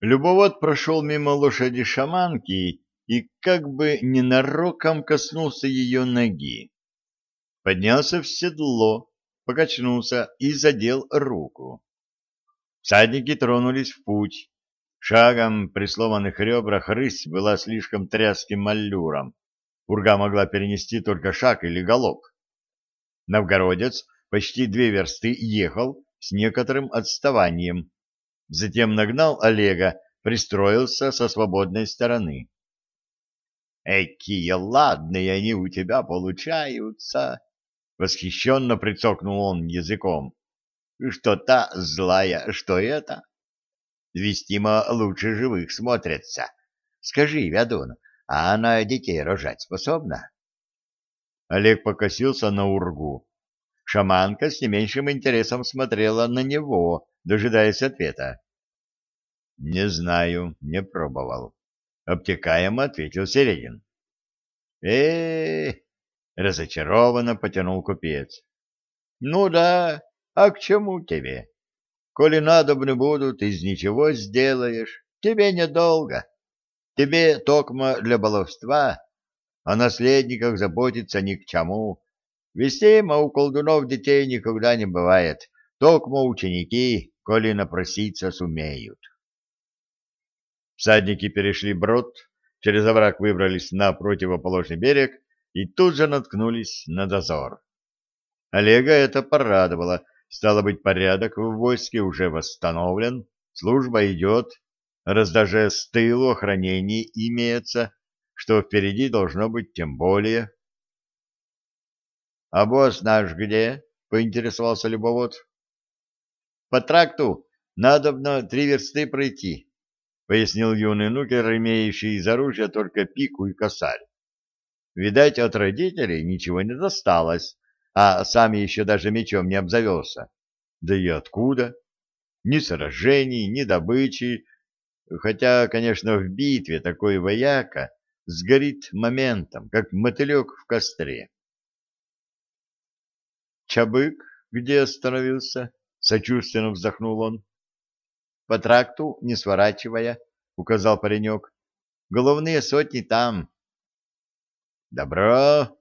Любовод прошел мимо лошади шаманки и как бы ненароком коснулся ее ноги. Поднялся в седло, покачнулся и задел руку. Всадники тронулись в путь. Шагом при сломанных ребрах рысь была слишком тряским аллюром. Урга могла перенести только шаг или галоп. Новгородец почти две версты ехал с некоторым отставанием. Затем нагнал Олега, пристроился со свободной стороны. «Экие ладные они у тебя получаются!» Восхищенно прицокнул он языком. «Что та злая, что это?» «Вестимо лучше живых смотрятся. Скажи, Вядун, а она детей рожать способна?» Олег покосился на ургу. Шаманка с не меньшим интересом смотрела на него, дожидаясь ответа. — Не знаю, не пробовал. Обтекаемо ответил Середин. э разочарованно потянул купец. — Ну да, а к чему тебе? Коли надобны будут, из ничего сделаешь. Тебе недолго. Тебе токмо для баловства, о наследниках заботиться ни к чему. Вестимо у колдунов детей никогда не бывает, токмо ученики, коли напроситься сумеют. Всадники перешли брод, через овраг выбрались на противоположный берег и тут же наткнулись на дозор. Олега это порадовало, стало быть, порядок в войске уже восстановлен, служба идет, раз даже с тылу охранение имеется, что впереди должно быть тем более. — А босс наш где? — поинтересовался любовод. — По тракту надобно три версты пройти, — пояснил юный нукер, имеющий из оружия только пику и косарь. Видать, от родителей ничего не досталось, а сам еще даже мечом не обзавелся. Да и откуда? Ни сражений, ни добычи, хотя, конечно, в битве такой вояка сгорит моментом, как мотылек в костре. «Чабык где остановился?» — сочувственно вздохнул он. «По тракту, не сворачивая», — указал паренек. «Головные сотни там». «Добро!»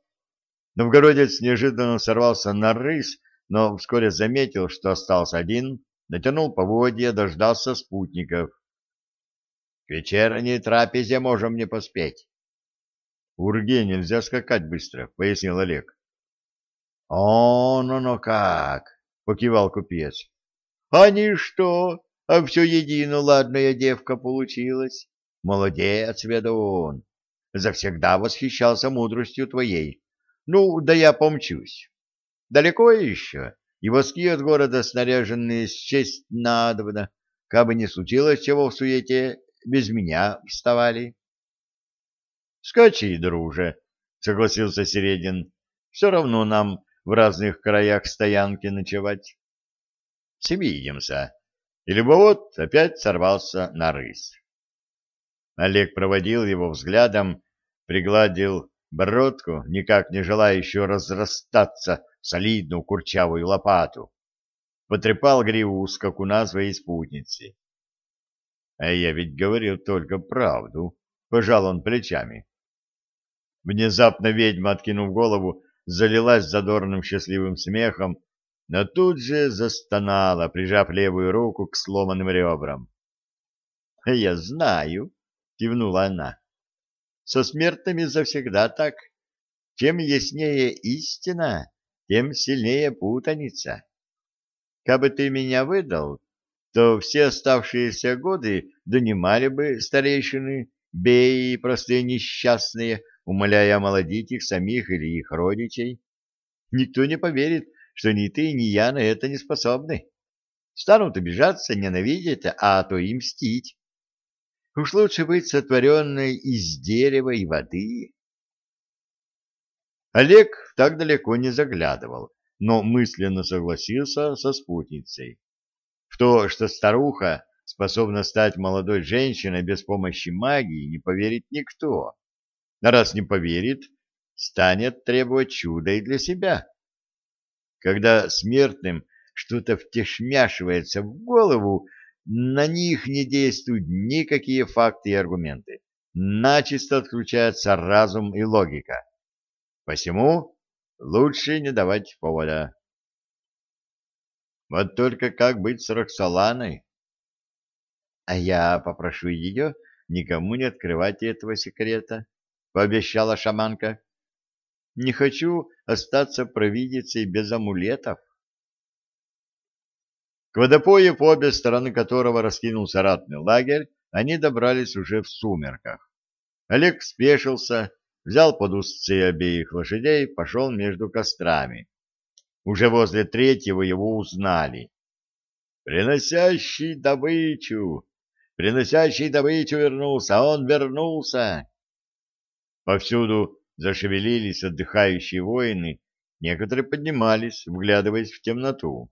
Новгородец неожиданно сорвался на рысь, но вскоре заметил, что остался один, натянул поводья, дождался спутников. — К вечерней трапезе можем не поспеть. — Урге нельзя скакать быстро, — пояснил Олег. — О, ну-ну как! — покивал купец. — не что, а все едино ладная девка получилась. Молодец, ведун. Завсегда восхищался мудростью твоей. Ну, да я помчусь. Далеко еще, и воски от города снаряженные счесть надобно, кабы не случилось чего в суете, без меня вставали. Скачи, друже, — согласился Середин. — Все равно нам в разных краях стоянки ночевать. Свидимся. И любовод опять сорвался на рысь. Олег проводил его взглядом, пригладил бородку, никак не желающую разрастаться в солидную курчавую лопату, потрепал гриву скакуна своей спутницы. — А я ведь говорил только правду, — пожал он плечами. Внезапно ведьма, откинув голову, залилась задорным счастливым смехом, но тут же застонала, прижав левую руку к сломанным ребрам. — Я знаю, — кивнула она. — Со смертными завсегда так. Чем яснее истина, тем сильнее путаница. Кабы ты меня выдал, то все оставшиеся годы донимали бы старейшины, беи и простые несчастные, умоляя омолодить их самих или их родичей. Никто не поверит, что ни ты, ни я на это не способны. Станут обижаться, ненавидеть, а то и мстить. Уж лучше быть сотворенной из дерева и воды. Олег так далеко не заглядывал, но мысленно согласился со спутницей. В то, что старуха способна стать молодой женщиной без помощи магии, не поверит никто. А раз не поверит, станет требовать чуда и для себя. Когда смертным что-то втешмяшивается в голову, на них не действуют никакие факты и аргументы. Начисто отключается разум и логика. Посему лучше не давать повода. Вот только как быть с Роксоланой? А я попрошу ее никому не открывать этого секрета, — пообещала шаманка. Не хочу остаться провидицей без амулетов. К водопою, по обе стороны которого раскинулся ратный лагерь, они добрались уже в сумерках. Олег спешился, взял под узцы обеих лошадей, пошел между кострами. Уже возле третьего его узнали. «Приносящий добычу! Приносящий добычу вернулся! Он вернулся!» Повсюду зашевелились отдыхающие воины, некоторые поднимались, вглядываясь в темноту.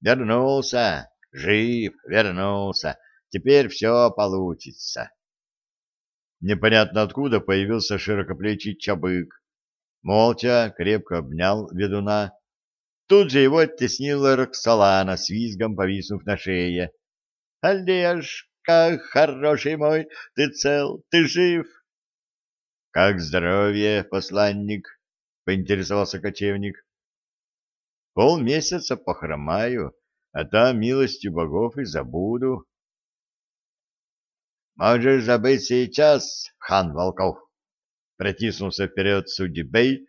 Вернулся, жив, вернулся. Теперь все получится. Непонятно откуда появился широкоплечий чабык. Молча, крепко обнял ведуна. Тут же его оттеснила Роксолана с повиснув на шее. — Олежка, хороший мой, ты цел, ты жив? — Как здоровье, посланник? — поинтересовался кочевник. Полмесяца похромаю, а там милостью богов и забуду. Можешь забыть сейчас, хан Волков. Протиснулся вперед Судебей,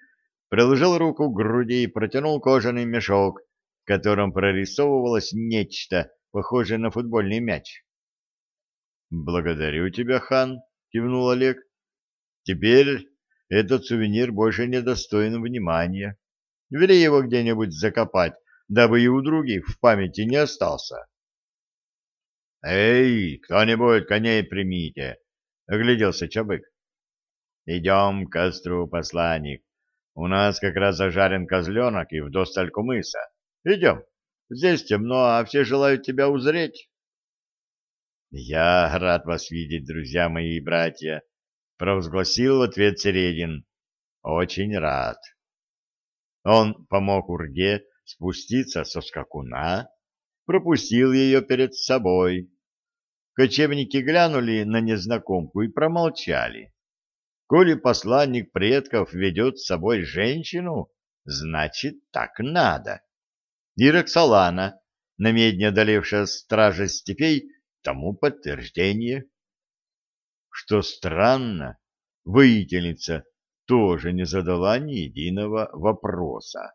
приложил руку к груди и протянул кожаный мешок, в котором прорисовывалось нечто, похожее на футбольный мяч. «Благодарю тебя, хан», — кивнул Олег. «Теперь этот сувенир больше не достоин внимания. Вели его где-нибудь закопать, дабы и у других в памяти не остался. — Эй, кто-нибудь коней примите! — огляделся Чабык. — Идем к костру, посланник. У нас как раз зажарен козленок и вдосталь кумыса. Идем. Здесь темно, а все желают тебя узреть. — Я рад вас видеть, друзья мои и братья, — провозгласил в ответ Середин. — Очень рад. — он помог Урге спуститься со скакуна, пропустил ее перед собой. Кочевники глянули на незнакомку и промолчали. Коли посланник предков ведет с собой женщину, значит, так надо. И Роксолана, намедне одолевшая стража степей, тому подтверждение. Что странно, воительница тоже не задала ни единого вопроса.